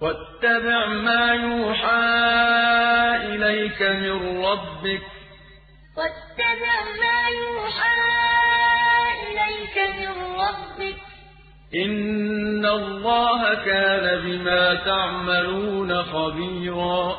واتبع ما يوحى إليك من ربك. واتبع ما يوحى إليك من ربك. إن الله كان بما تعملون خبيرا.